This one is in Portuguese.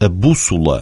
a bússola.